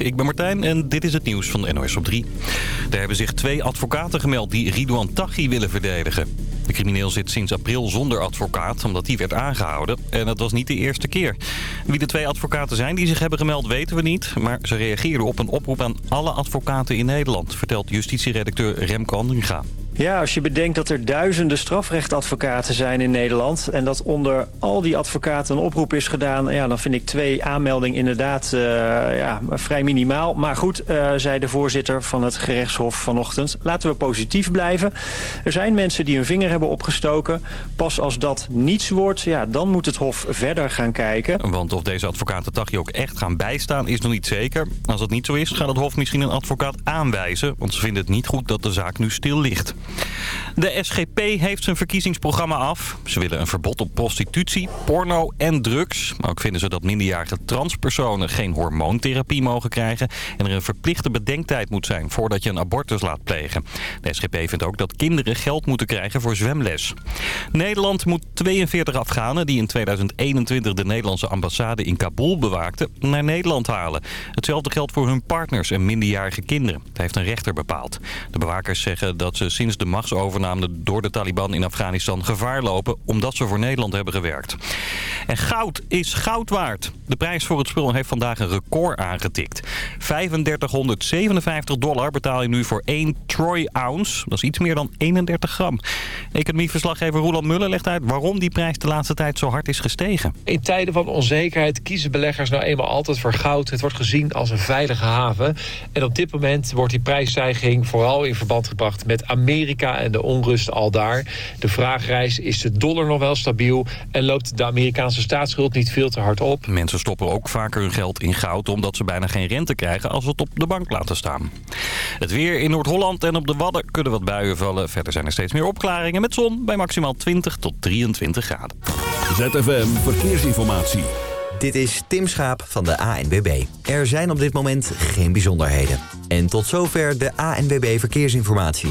Ik ben Martijn en dit is het nieuws van de NOS op 3. Er hebben zich twee advocaten gemeld die Ridouan Taghi willen verdedigen. De crimineel zit sinds april zonder advocaat, omdat hij werd aangehouden. En dat was niet de eerste keer. Wie de twee advocaten zijn die zich hebben gemeld, weten we niet. Maar ze reageerden op een oproep aan alle advocaten in Nederland... vertelt justitieredacteur Remco Andringa. Ja, als je bedenkt dat er duizenden strafrechtadvocaten zijn in Nederland... en dat onder al die advocaten een oproep is gedaan... Ja, dan vind ik twee aanmeldingen inderdaad uh, ja, vrij minimaal. Maar goed, uh, zei de voorzitter van het gerechtshof vanochtend... laten we positief blijven. Er zijn mensen die hun vinger hebben opgestoken. Pas als dat niets wordt, ja, dan moet het hof verder gaan kijken. Want of deze advocaten Taghi ook echt gaan bijstaan is nog niet zeker. Als dat niet zo is, gaat het hof misschien een advocaat aanwijzen... want ze vinden het niet goed dat de zaak nu stil ligt. De SGP heeft zijn verkiezingsprogramma af. Ze willen een verbod op prostitutie, porno en drugs. Maar ook vinden ze dat minderjarige transpersonen geen hormoontherapie mogen krijgen... en er een verplichte bedenktijd moet zijn voordat je een abortus laat plegen. De SGP vindt ook dat kinderen geld moeten krijgen voor zwemles. Nederland moet 42 Afghanen die in 2021 de Nederlandse ambassade in Kabul bewaakten... naar Nederland halen. Hetzelfde geldt voor hun partners en minderjarige kinderen. Dat heeft een rechter bepaald. De bewakers zeggen dat ze sinds de machtsovername door de Taliban in Afghanistan gevaar lopen... omdat ze voor Nederland hebben gewerkt. En goud is goud waard. De prijs voor het spul heeft vandaag een record aangetikt. 3557 dollar betaal je nu voor 1 troy ounce. Dat is iets meer dan 31 gram. Economieverslaggever Roland Muller legt uit waarom die prijs de laatste tijd zo hard is gestegen. In tijden van onzekerheid kiezen beleggers nou eenmaal altijd voor goud. Het wordt gezien als een veilige haven. En op dit moment wordt die prijsstijging vooral in verband gebracht met Amerika en de onrust al daar. De vraagreis is de dollar nog wel stabiel en loopt de Amerikaanse staatsschuld niet veel te hard op. Mensen stoppen ook vaker hun geld in goud omdat ze bijna geen rente krijgen als ze het op de bank laten staan. Het weer in Noord-Holland en op de Wadden kunnen wat buien vallen. Verder zijn er steeds meer opklaringen met zon bij maximaal 20 tot 23 graden. ZFM Verkeersinformatie. Dit is Tim Schaap van de ANWB. Er zijn op dit moment geen bijzonderheden. En tot zover de ANWB Verkeersinformatie.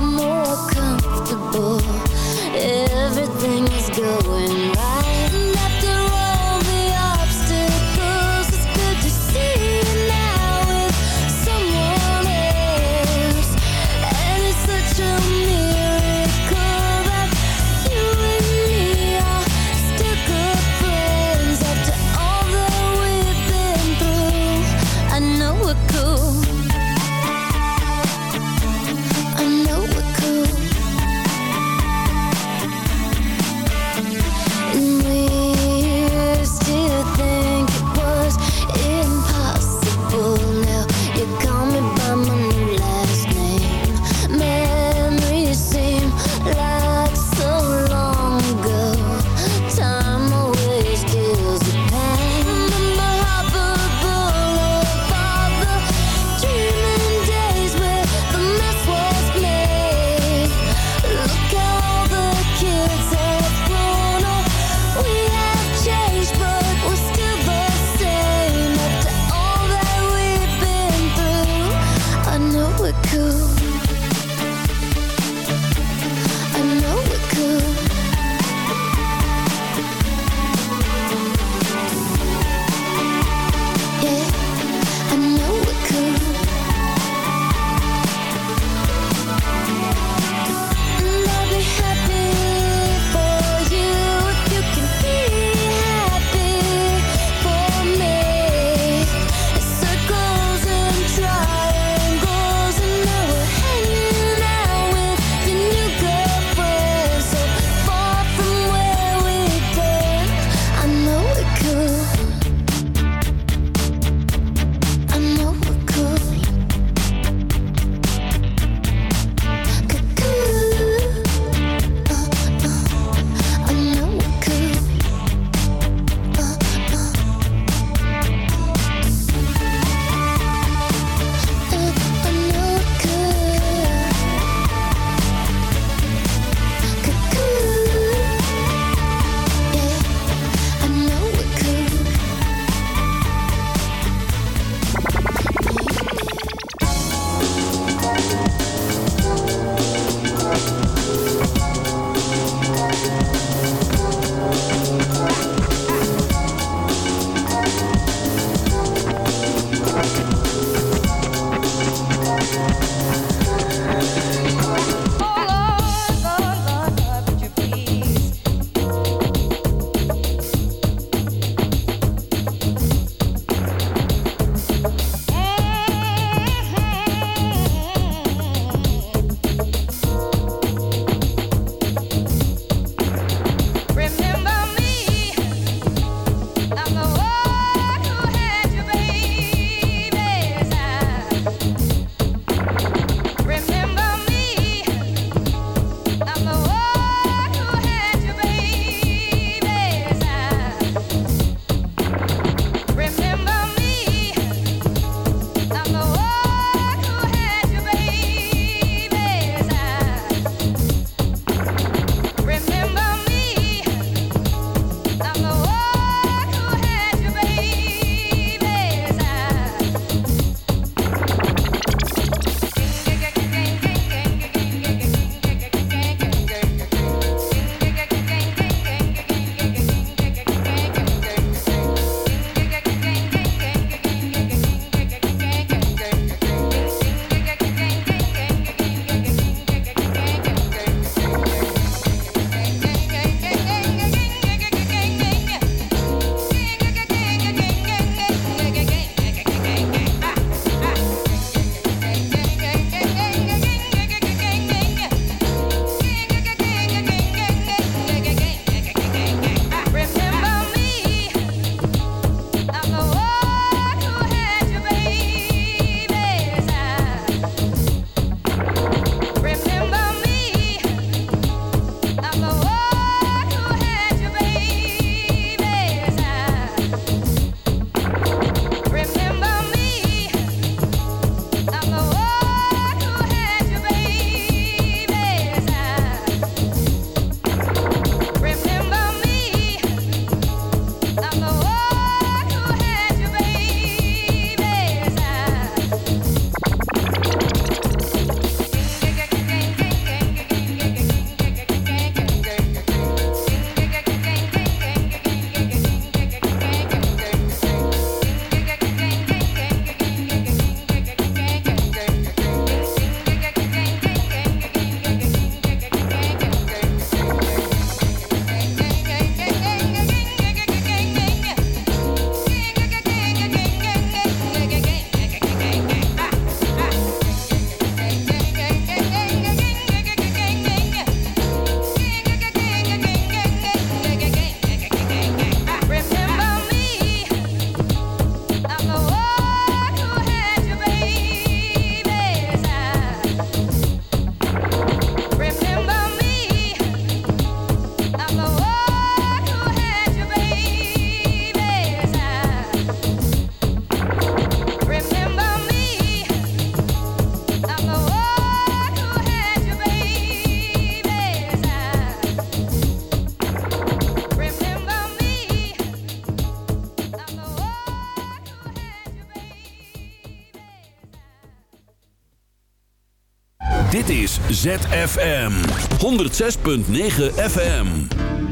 more comfortable. ZFM 106.9 FM.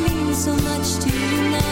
means so much to you now.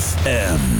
ZFM.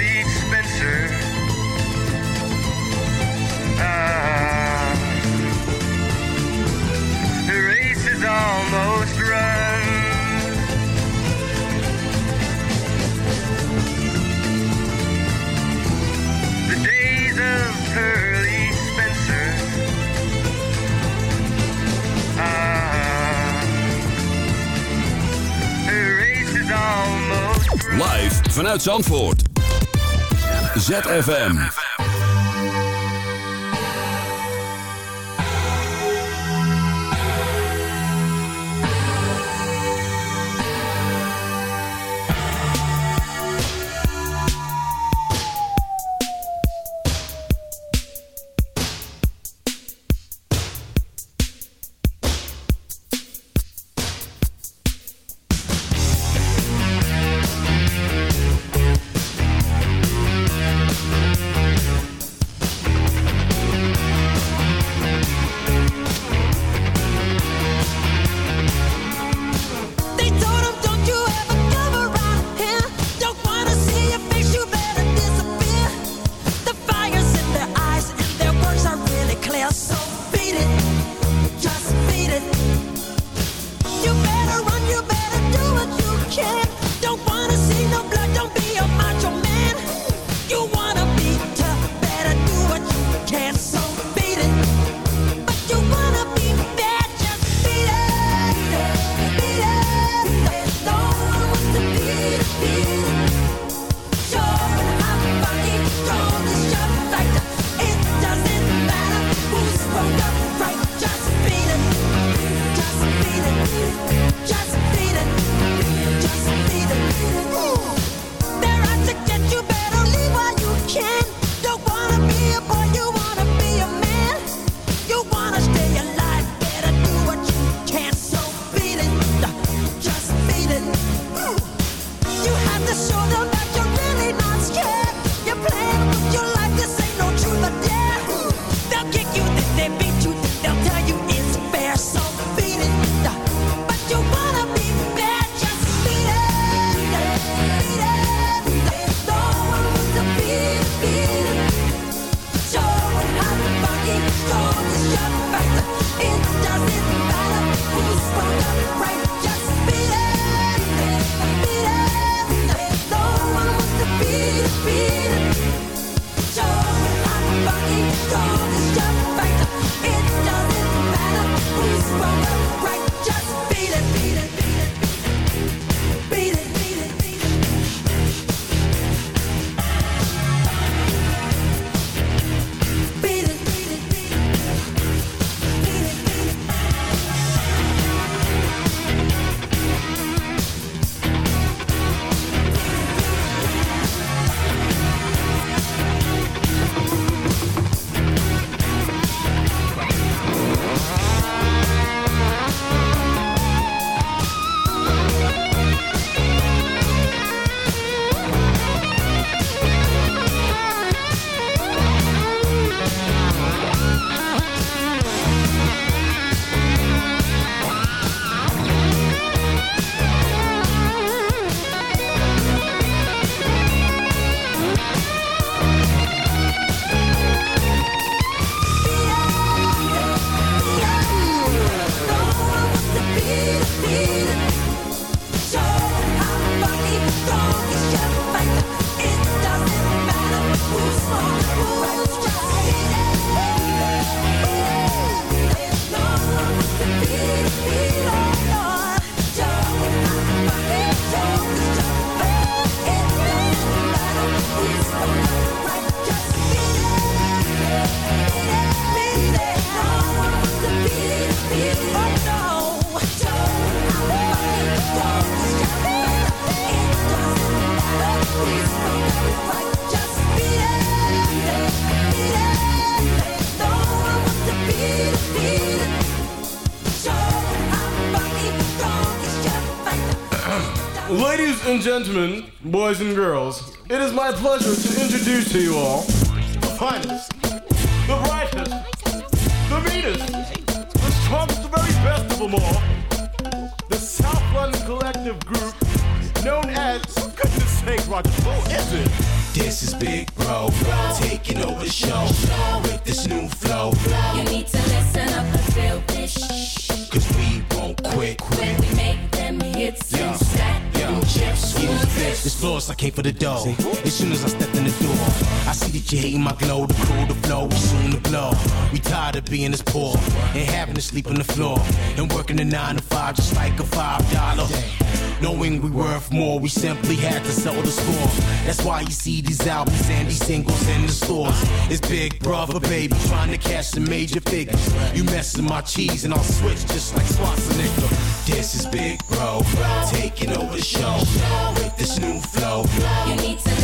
Reed Spencer. Ah, the race is almost run. The days of Pearly Spencer. Ah, the race is almost run. Live vanuit Zandvoort. ZFM. gentlemen, boys and girls, it is my pleasure to introduce to you all the finest. Came for the dough. As soon as I stepped you hating my glow. The cool, the flow, we soon to blow. We tired of being this poor and having to sleep on the floor and working a nine to five just like a five dollar. Knowing we worth more, we simply had to sell the score. That's why you see these albums and these singles in the stores. It's Big Brother, baby, trying to cash some major figures. You messing my cheese and I'll switch just like Schwarzenegger. This is Big Bro, taking over the show with this new flow. You need to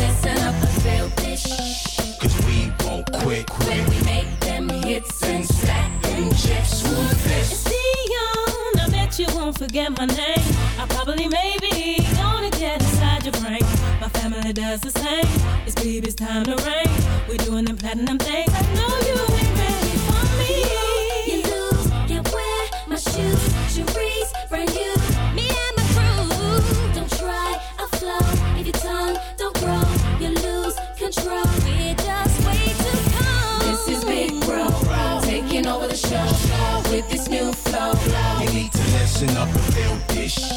won't quit, When we make them hits and stack them chips, who's this? Dion, I bet you won't forget my name. I probably, maybe, gonna get inside your brain. My family does the same. It's baby's time to reign. We're doing them platinum things. I know you ain't ready for me. You lose, you wear my shoes, Cherise, brand new. with this new flow. we need to lesson up a little dish.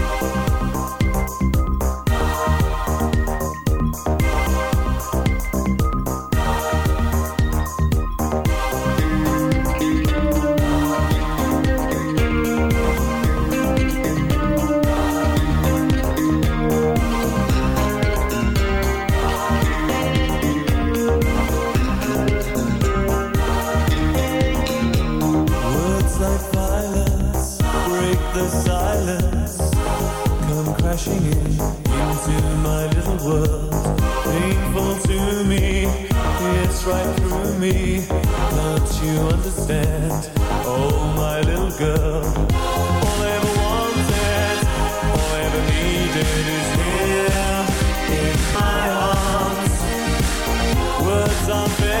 something.